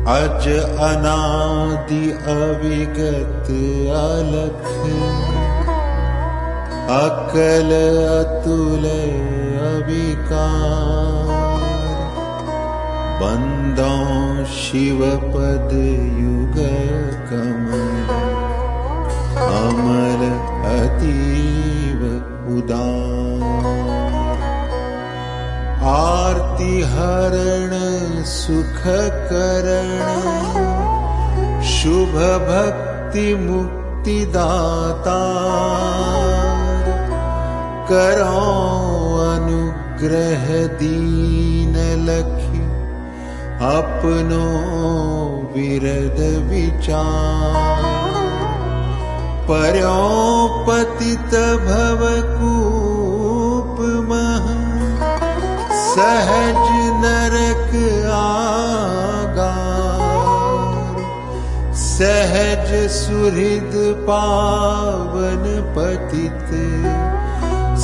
अज अनादि अविगत अलख। अकल अतुल अविकार। बन्दौ शिवपद युग कमल। अमर अतीव उदार। आर्ति हरण सुख करण शुभ भक्ति मुक्ति दाता करो अनुग्रह दीन लखी अपनो विरद विचार पर्यो पतित भवकूप सहज नरक आगा सहज सुहृद पावन पतित,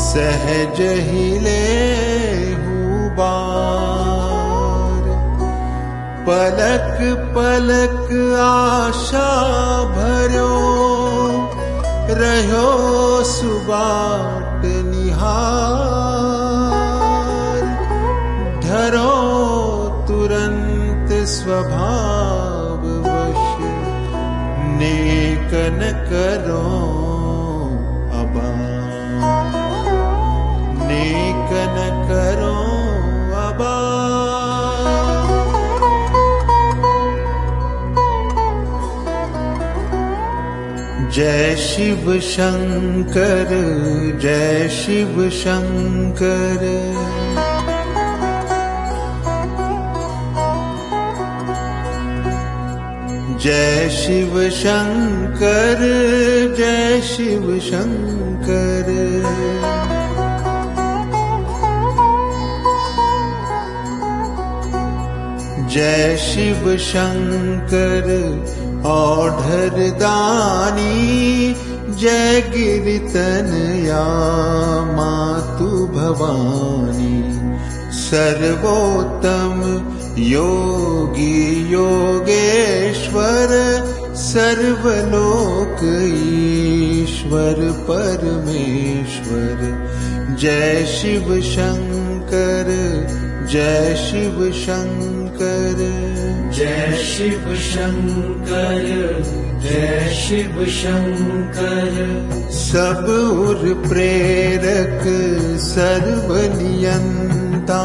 सहज हिले बार। पलक पलक आशा भरो, रहो सुबाट निहार। तुरंत स्वभाव वश नेकन करो अबा। नेकन अबा। जय शिव शंकर जय शिव शंकर जय शिव शंकर जय शिव शंकर। जय शिव शंकर औढर दानी जय गिरितनया मातु भवानी सर्वोत्तम योगी योगेश्वर सर्वलोक ईश्वर परमेश्वर। जय शिव शंकर जय शिव शंकर। जय शिव शंकर जय शिव शंकर। सब उर प्रेरक सर्वनियंता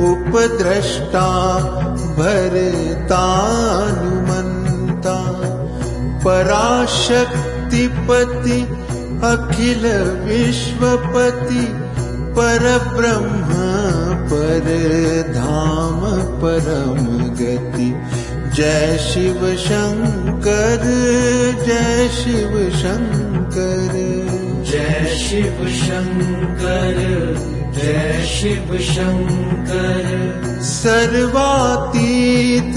उपद्रष्टा भरतानुमन्ता। पराशक्तिपति अखिल विश्वपति परब्रह्म परधाम परम गति जय शिव शंकर जय शिव शंकर जय शिव शंकर शिव शंकर। सर्वातीत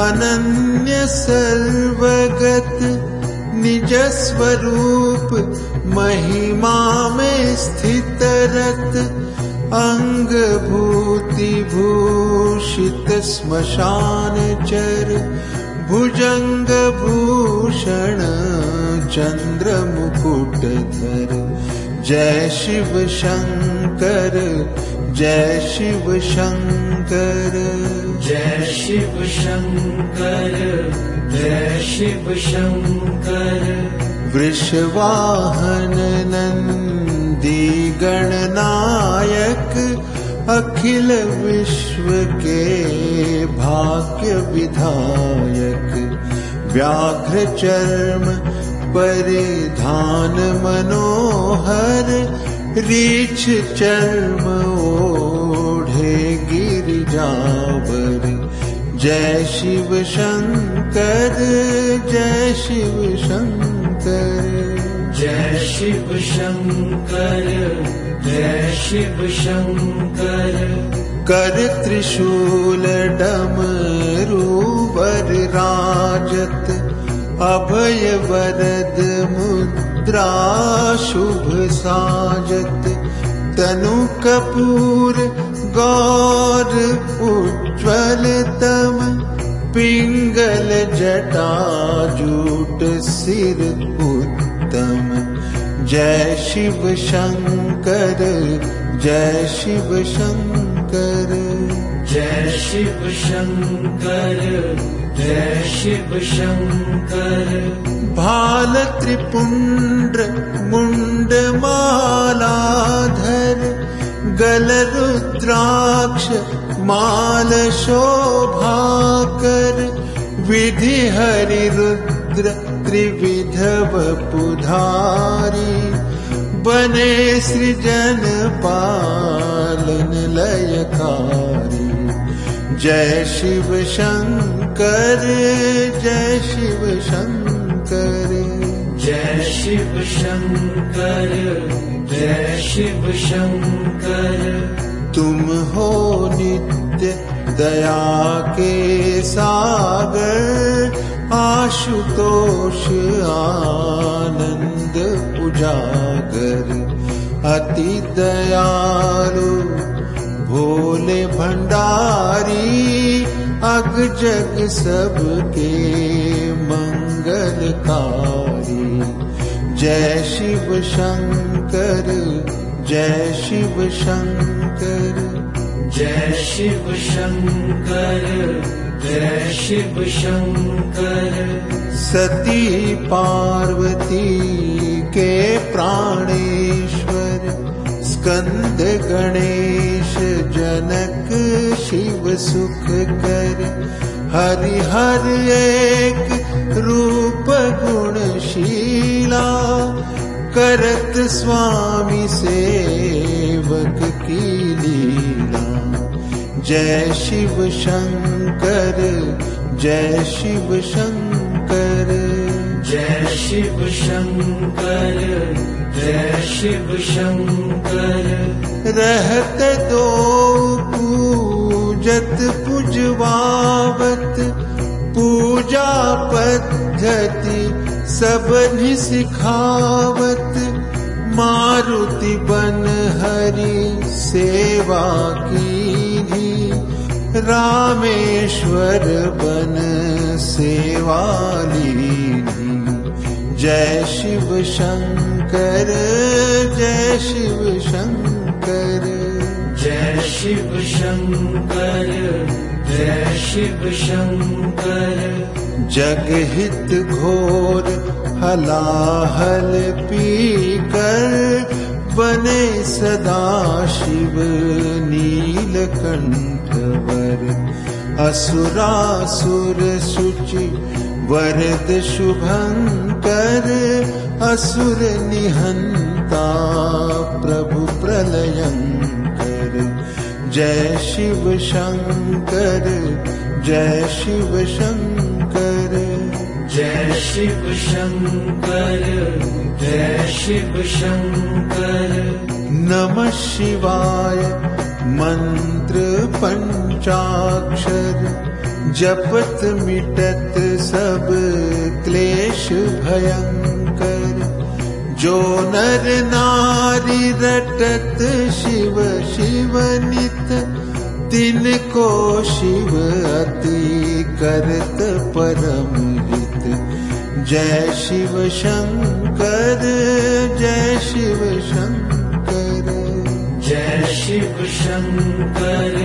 अनन्य सर्वगत निज स्वरूप महिमा में स्थित रत अंग भूति भूषित स्मशान चर भुजंग भूषण चंद्र मुकुट धर जय शिव शंकर जय शिव शंकर। जय शिव शंकर जय शिव शंकर। वृषवाहन नंदी गणनायक अखिल विश्व के भाग्य विधायक व्याघ्र चर्म परिधान मनोहर रीछ चर्म ओढ़े गिरिजावर जय शिव शंकर जय शिव शंकर। जय शिव शंकर जय शिव शंकर। कर त्रिशूल डमरूबर राजत अभय वरद मुद्रा शुभ साजत तनु कपूर गौर उज्ज्वल तम पिङ्गल जटा सिर उत्तम। जय शिव शङ्कर जय शिव शङ्कर शिव शङ्कर जय शिव शङ्कर भाल त्रिपुण्ड्र मुण्डमालाधर गलरुद्राक्ष माल शोभाकर विधि हरि रुद्र त्रिविधव पुधारी। बने सृजन पालन लयकारी जय शिव शङ्कर जय शिव शङ्कर जय शिव शङ्कर जय शिव शङ्कर तुम हो नित्य दया के सागर आशुतोष आनन्द उजागर। अति दयालु भोले भण्डारी अग जग सबके मङ्गलकारी जय शिव शंकर जय शिव शंकर। जय शिव शंकर जय शिव शंकर। सती पार्वती के प्राणेश्वर स्कन्द गणेश जनक शिव सुख कर। हरि हर एक रूप गुणशीला। करत स्वामी सेवक की लीला। जय शिव शङ्कर जय शिव शङ्कर जय शिव शङ्कर जय रहत दो पूजत पुजवावत पूजा पद्धति सबनि सिखावत। मारुति बन हरि सेवा की रामेश्वर बन सेवा जय शिव शङ्कर जय शिव शङ्कर जय शिव शङ्कर जय शिव शङ्कर जगहित घोर हलाहल पीकर बने सदा शिव नीलकण्ठवर असुरासुर शुचि वरद शुभङ्कर असुर निहन्ता प्रभु प्रलयङ्कर। जय शिव शङ्कर जय शिव शङ्कर। जय शिव शङ्कर जय शिव शङ्कर। नमः शिवाय मन्त्र पञ्चाक्षर। जपत मिटत सब क्लेश भयङ्कर जो नर नारी रटत शिव शिव नित तिनको शिव अति करत परम हित। जय शिव शङ्कर जय शिव शङ्कर जय शिव शङ्कर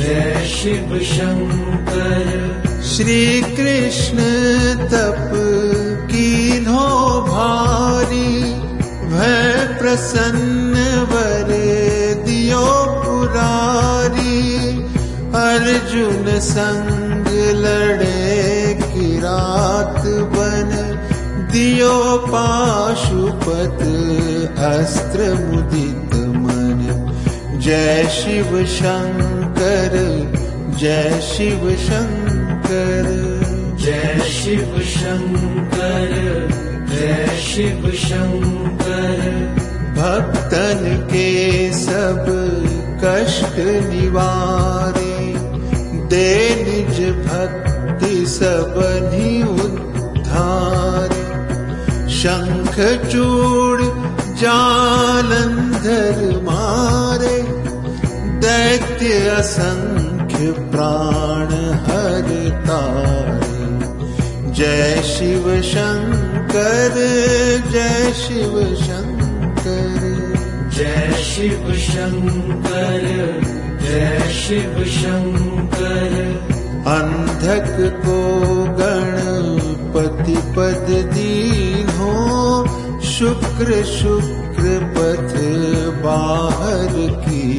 जय शिव शङ्कर श्रीकृष्ण तप प्रसन्न वर दियो पुरारी। अर्जुन संग लड़े किरात बन। दियो पाशुपत अस्त्र मुदित मन। जय शिव शङ्कर जय शिव शङ्कर जय शिव शङ्कर जय शिव शङ्कर भक्तन के सब कष्ट निवारे, दे निज भक्ति सबनि उद्धार। शंख चूड जालंधर मारे, दैत्य असंख्य प्राण हर तारे। जय शिव शंकर, जय शिव शङ्कर जय शिव शंकर, जय शिव शंकर। अंधक को गणपति पद दीनो शुक्र शुक्र पथ बाहर की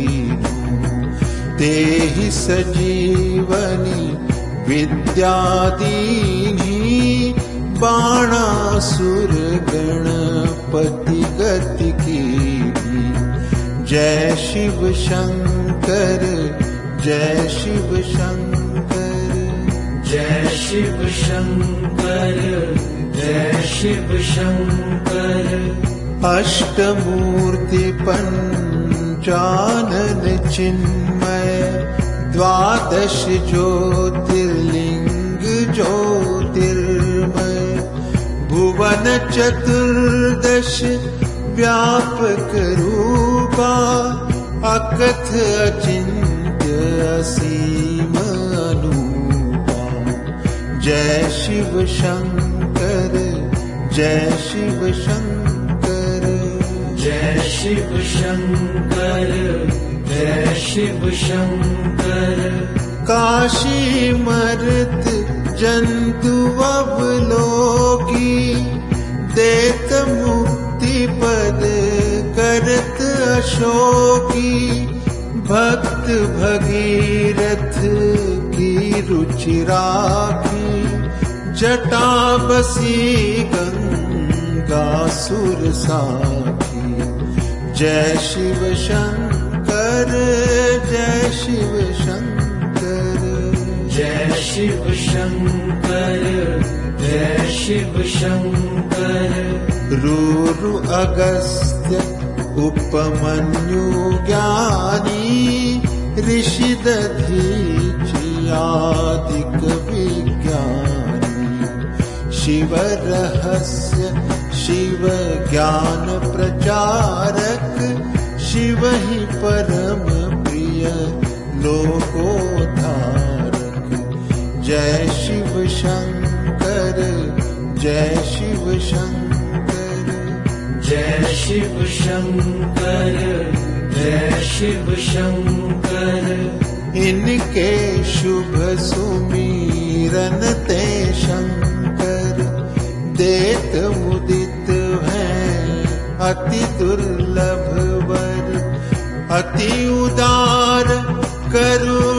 तेहि सजीवनी विद्यादीनी बाणासुर गणपति गति की जय शिव शङ्कर जय शिव शङ्कर। जय शिव शङ्कर जय शिव शङ्कर। अष्टमूर्ति पञ्चानन चिन्मय द्वादश ज्योतिर्लिङ्ग भुवन चतुर्दश व्यापक रूपा अकथ अचिन्त्य असीम अनूपा। जय शिव शङ्कर जय शिव शङ्कर जय शिव शङ्कर जय शिव शङ्कर काशी मरत जन्तु अवलोकी देत मुक्ति पद करत अशोकी। भक्त भगीरथ की रुचि राखी। जटा बसी गंगा सुर साखी। जय शिव शंकर, जय शिव शंकर। जय शिव शङ्कर जय शिव शङ्कर रूरु अगस्त्य उपमन्यु ज्ञानी ऋषि दधीचियादिक विज्ञानी। शिव ज्ञान प्रचारक शिव ही परम प्रिय लोकोद्धारक जय शिव शंकर जय शिव शंकर। जय शिव शंकर जय शिव शंकर। इनके शुभ सुमीरन ते शंकर। देत मुदित है अति दुर्लभ वर अति उदार करुणा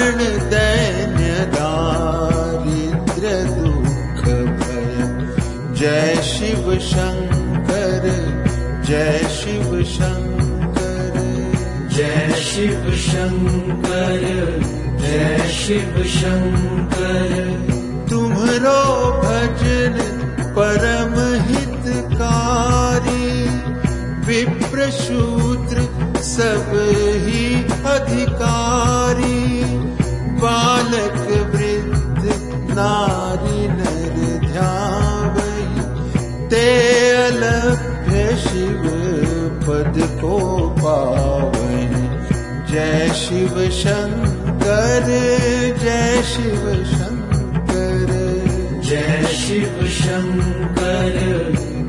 दैन्य दारिद्र दुःख भय। जय शिव शङ्कर जय शिव शङ्कर जय शिव शङ्कर जय शिव शङ्कर तुम्हरो भजन परम हितकारी विप्र शूद्र सब शिव शङ्कर जय शिव शङ्कर जय शिव शङ्कर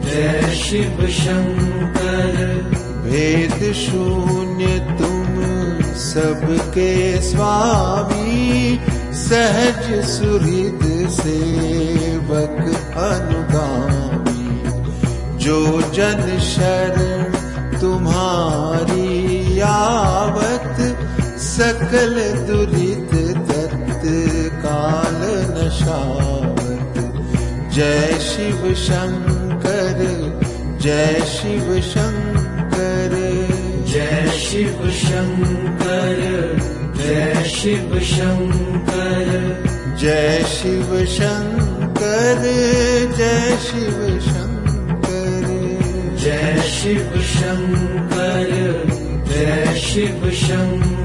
जय शिव शङ्कर भेद शून्य तुम सबके स्वामी सहज सुहृद सेवक अनुगामी। जो जन शरण तुम्हारी आवत सकल दुरित तत्काल नशावत। जय शिव शङ्कर जय शिव शङ्कर जय शिव शङ्कर जय शिव शङ्कर जय शिव शङ्कर जय शिव शङ्कर जय शिव शङ्कर जय शिव शङ्कर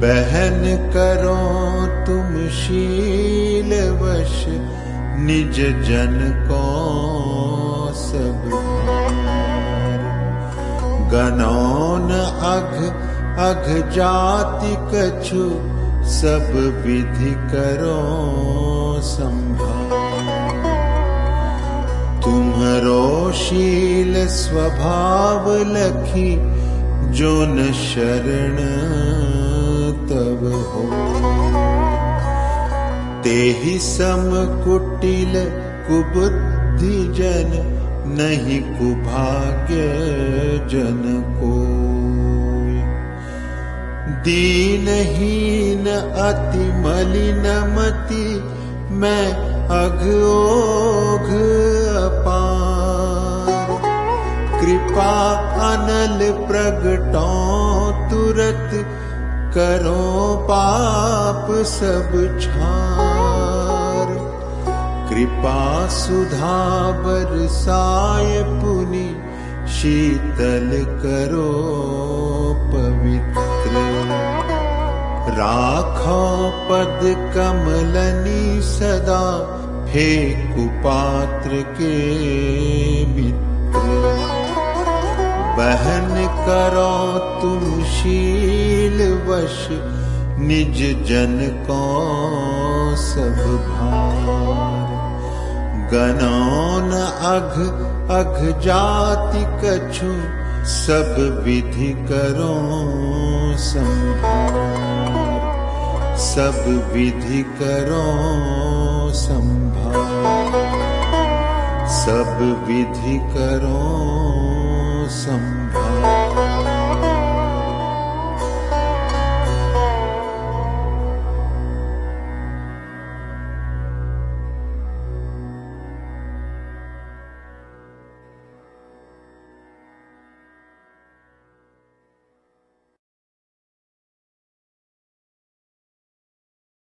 बहन करो तुम शील वश, निज जन को सब गनौन अघ अघ जाति कछु, सब विधि करो संभाल तुम्हरो शील स्वभाव लखी जो न शरण तब हो। तेहि सम कुटिल कुबुद्धि जन नहीं कुभाग्य जन को दीन दीनहीन अति मलिनमति मैं अघोघ अपार कृपा अनल प्रगटो तुरत करो पाप सब छार। कृपा सुधा बरसाय पुनि शीतल करो पवित्र। राखो पद कमलनी सदा हे कुपात्र के मित्र बहन करो तुम शील वश, निज जन को सब भार। गनौन अघ अघ जाति कछु, सब विधि करो संभार। सब विधि करो संभार। सब विधि करो Somebody.